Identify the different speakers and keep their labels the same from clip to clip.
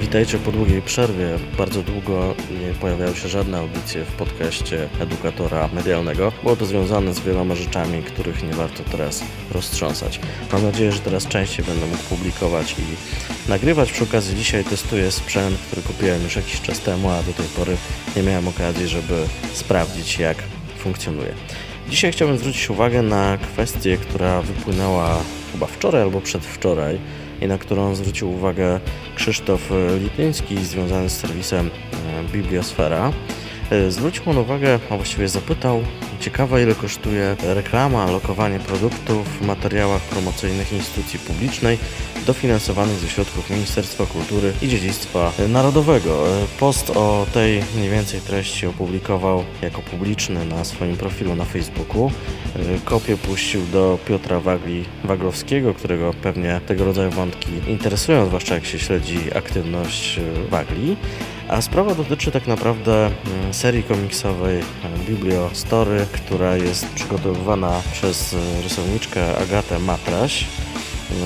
Speaker 1: Witajcie po długiej przerwie. Bardzo długo nie pojawiały się żadne audycje w podcaście edukatora medialnego. Było to związane z wieloma rzeczami, których nie warto teraz roztrząsać. Mam nadzieję, że teraz częściej będę mógł publikować i nagrywać. Przy okazji dzisiaj testuję sprzęt, który kupiłem już jakiś czas temu, a do tej pory nie miałem okazji, żeby sprawdzić jak funkcjonuje. Dzisiaj chciałbym zwrócić uwagę na kwestię, która wypłynęła chyba wczoraj albo przedwczoraj i na którą zwrócił uwagę Krzysztof Lityński związany z serwisem e, Bibliosfera. E, zwrócił on uwagę, a właściwie zapytał, ciekawa ile kosztuje reklama, lokowanie produktów w materiałach promocyjnych instytucji publicznej dofinansowanych ze środków Ministerstwa Kultury i Dziedzictwa Narodowego. E, post o tej mniej więcej treści opublikował jako publiczny na swoim profilu na Facebooku. Kopię puścił do Piotra Wagli Waglowskiego, którego pewnie tego rodzaju wątki interesują, zwłaszcza jak się śledzi aktywność Wagli. A sprawa dotyczy tak naprawdę mm, serii komiksowej Biblio Story, która jest przygotowywana przez rysowniczkę Agatę Matraś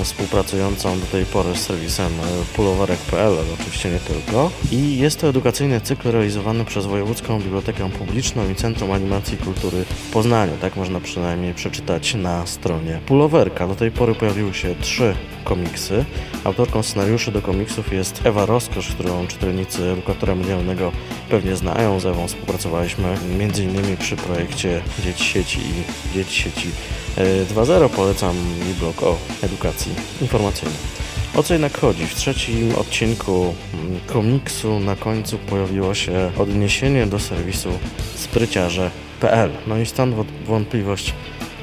Speaker 1: współpracującą do tej pory z serwisem pulowarek.pl, ale oczywiście nie tylko. I jest to edukacyjny cykl realizowany przez Wojewódzką Bibliotekę Publiczną i Centrum Animacji i Kultury w Poznaniu. Tak można przynajmniej przeczytać na stronie Pulowerka. Do tej pory pojawiły się trzy komiksy. Autorką scenariuszy do komiksów jest Ewa Roskosz, którą czytelnicy edukatora medialnego pewnie znają. Z Ewą współpracowaliśmy m.in. przy projekcie Dzieci Sieci i Dzieci Sieci 2.0. Polecam mi blog o edukacji informacyjnej. O co jednak chodzi? W trzecim odcinku komiksu na końcu pojawiło się odniesienie do serwisu spryciarze.pl. No i stąd wątpliwość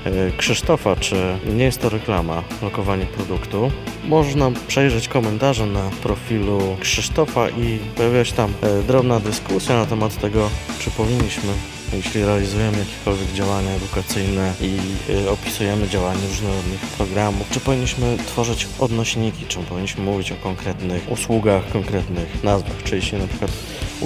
Speaker 1: E, Krzysztofa, czy nie jest to reklama, lokowanie produktu. Można przejrzeć komentarze na profilu Krzysztofa i pojawia się tam e, drobna dyskusja na temat tego, czy powinniśmy jeśli realizujemy jakiekolwiek działania edukacyjne i y, opisujemy działania różnorodnych programów, czy powinniśmy tworzyć odnośniki, czy powinniśmy mówić o konkretnych usługach, konkretnych nazwach, czy jeśli na przykład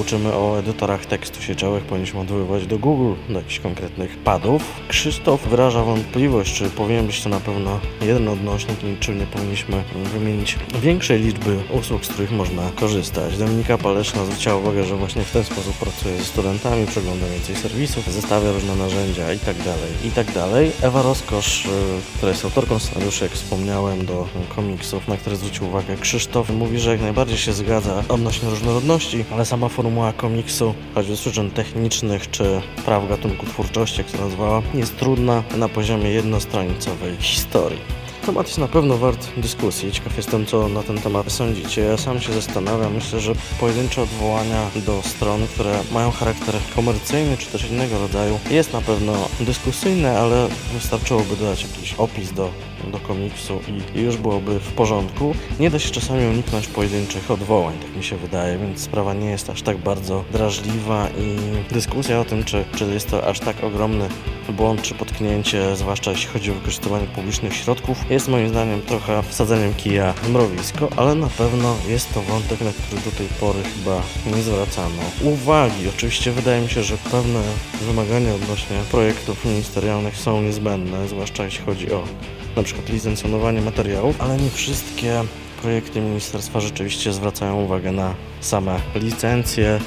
Speaker 1: uczymy o edytorach tekstu sieciowych, powinniśmy odwoływać do Google, do jakichś konkretnych padów. Krzysztof wyraża wątpliwość, czy powinien być to na pewno jeden odnośnik czy nie powinniśmy wymienić większej liczby usług, z których można korzystać. Dominika Paleszna zwróciła uwagę, że właśnie w ten sposób pracuje ze studentami, przegląda więcej serwisów, zestawia różne narzędzia i tak dalej, i tak. Ewa Rozkosz, y, która jest autorką scenariuszy, jak wspomniałem, do komiksów, na które zwrócił uwagę Krzysztof, mówi, że jak najbardziej się zgadza odnośnie różnorodności, ale sama forma formuła komiksu, choćby z przyczyn technicznych czy praw gatunku twórczości, jak to nazwała, jest trudna na poziomie jednostronicowej historii. Temat jest na pewno wart dyskusji. Ciekaw jestem, co na ten temat sądzicie. Ja sam się zastanawiam. Myślę, że pojedyncze odwołania do stron, które mają charakter komercyjny czy też innego rodzaju, jest na pewno dyskusyjne, ale wystarczyłoby dodać jakiś opis do do komiksu i już byłoby w porządku. Nie da się czasami uniknąć pojedynczych odwołań, tak mi się wydaje, więc sprawa nie jest aż tak bardzo drażliwa i dyskusja o tym, czy, czy jest to aż tak ogromny błąd czy potknięcie, zwłaszcza jeśli chodzi o wykorzystywanie publicznych środków, jest moim zdaniem trochę wsadzeniem kija w mrowisko, ale na pewno jest to wątek, na który do tej pory chyba nie zwracano uwagi. Oczywiście wydaje mi się, że pewne wymagania odnośnie projektów ministerialnych są niezbędne, zwłaszcza jeśli chodzi o na przykład licencjonowanie materiałów, ale nie wszystkie projekty ministerstwa rzeczywiście zwracają uwagę na same licencje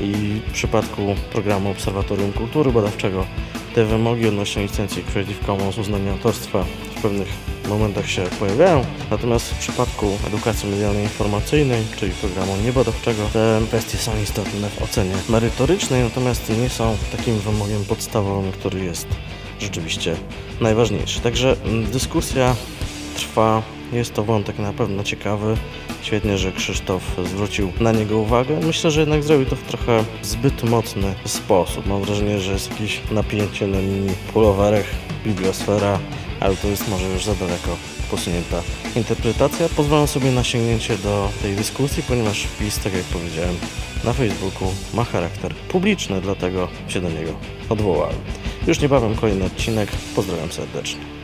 Speaker 1: i w przypadku programu Obserwatorium Kultury Badawczego te wymogi odnośnie licencji Creative Commons uznania autorstwa w pewnych momentach się pojawiają. Natomiast w przypadku edukacji medialnej informacyjnej, czyli programu niebadawczego, te kwestie są istotne w ocenie merytorycznej, natomiast nie są takim wymogiem podstawowym, który jest rzeczywiście najważniejszy. Także mm, dyskusja trwa, jest to wątek na pewno ciekawy. Świetnie, że Krzysztof zwrócił na niego uwagę. Myślę, że jednak zrobił to w trochę zbyt mocny sposób. Mam wrażenie, że jest jakieś napięcie na linii pulowarek, bibliosfera, ale to jest może już za daleko posunięta interpretacja. Pozwalam sobie na sięgnięcie do tej dyskusji, ponieważ wpis, tak jak powiedziałem, na Facebooku ma charakter publiczny, dlatego się do niego odwołałem. Już niebawem kolejny odcinek. Pozdrawiam serdecznie.